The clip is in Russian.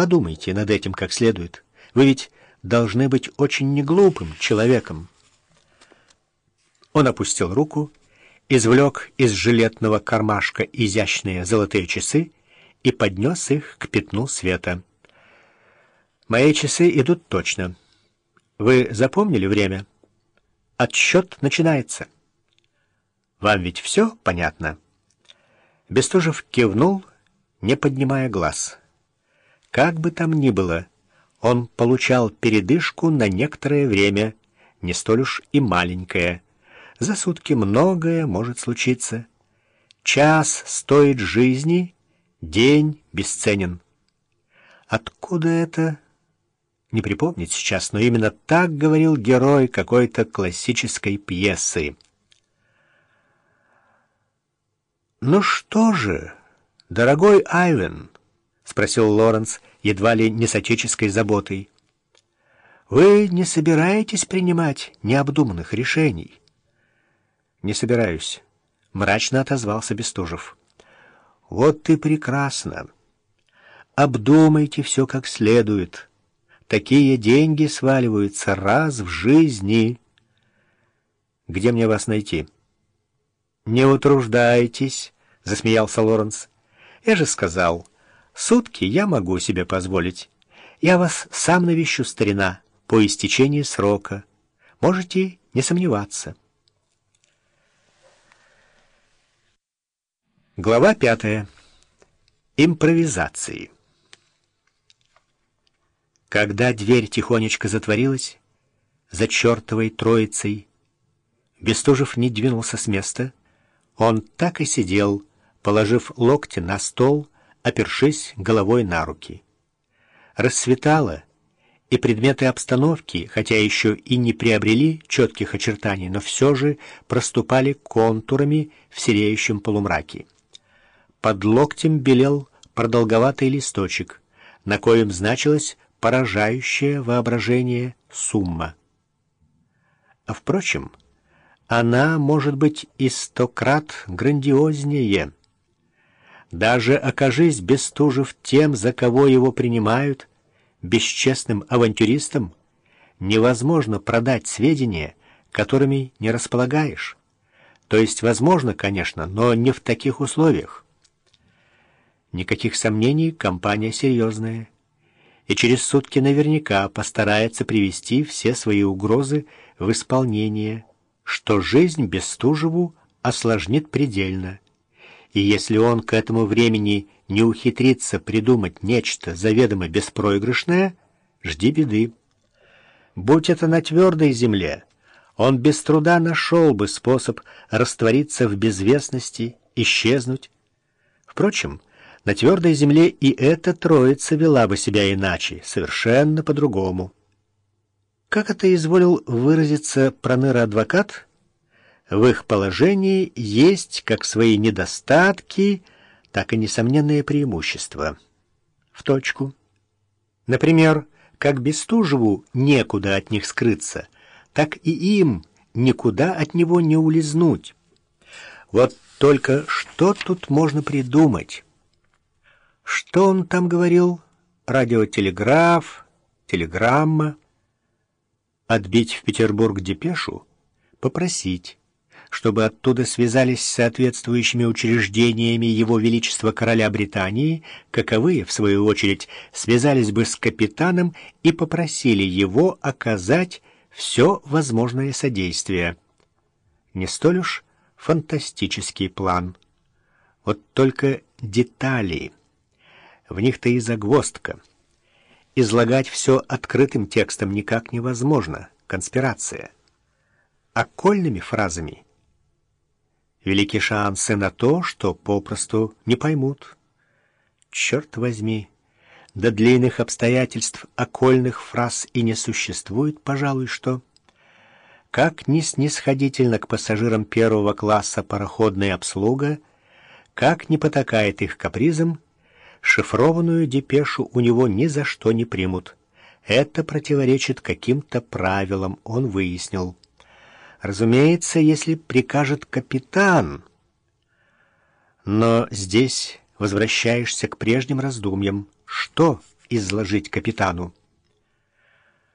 Подумайте над этим как следует. Вы ведь должны быть очень неглупым человеком. Он опустил руку, извлек из жилетного кармашка изящные золотые часы и поднес их к пятну света. «Мои часы идут точно. Вы запомнили время? Отсчет начинается. Вам ведь все понятно?» Бестужев кивнул, не поднимая глаз. Как бы там ни было, он получал передышку на некоторое время, не столь уж и маленькое. За сутки многое может случиться. Час стоит жизни, день бесценен. Откуда это? Не припомнить сейчас, но именно так говорил герой какой-то классической пьесы. «Ну что же, дорогой Айвен?» — спросил Лоренс, едва ли не с отеческой заботой. «Вы не собираетесь принимать необдуманных решений?» «Не собираюсь», — мрачно отозвался Бестужев. «Вот и прекрасно. Обдумайте все как следует. Такие деньги сваливаются раз в жизни. Где мне вас найти?» «Не утруждайтесь», — засмеялся Лоренс. «Я же сказал, сутки я могу себе позволить. Я вас сам навещу, старина, по истечении срока. Можете не сомневаться». Глава пятая. Импровизации. Когда дверь тихонечко затворилась, за чертовой троицей, Бестужев не двинулся с места, он так и сидел, положив локти на стол, опершись головой на руки. Рассветало, и предметы обстановки, хотя еще и не приобрели четких очертаний, но все же проступали контурами в сереющем полумраке. Под локтем белел продолговатый листочек, на коем значилась поражающее воображение сумма. А впрочем, она может быть и стократ грандиознее. Даже окажись Бестужев тем, за кого его принимают, бесчестным авантюристом, невозможно продать сведения, которыми не располагаешь. То есть возможно, конечно, но не в таких условиях. Никаких сомнений, компания серьезная. И через сутки наверняка постарается привести все свои угрозы в исполнение что жизнь Бестужеву осложнит предельно. И если он к этому времени не ухитрится придумать нечто заведомо беспроигрышное, жди беды. Будь это на твердой земле, он без труда нашел бы способ раствориться в безвестности, исчезнуть. Впрочем, на твердой земле и эта троица вела бы себя иначе, совершенно по-другому. Как это изволил выразиться проныра-адвокат, в их положении есть как свои недостатки, так и несомненные преимущества. В точку. Например, как Бестужеву некуда от них скрыться, так и им никуда от него не улизнуть. Вот только что тут можно придумать? Что он там говорил? Радиотелеграф, телеграмма отбить в Петербург депешу, попросить, чтобы оттуда связались с соответствующими учреждениями Его Величества Короля Британии, каковые, в свою очередь, связались бы с капитаном и попросили его оказать все возможное содействие. Не столь уж фантастический план. Вот только детали. В них-то и загвоздка излагать все открытым текстом никак невозможно. Конспирация. Окольными фразами велики шансы на то, что попросту не поймут. Черт возьми, до длинных обстоятельств окольных фраз и не существует, пожалуй, что... Как ни снисходительно к пассажирам первого класса пароходная обслуга, как не потакает их капризам, шифрованную депешу у него ни за что не примут. Это противоречит каким-то правилам, он выяснил. Разумеется, если прикажет капитан. Но здесь возвращаешься к прежним раздумьям. Что изложить капитану.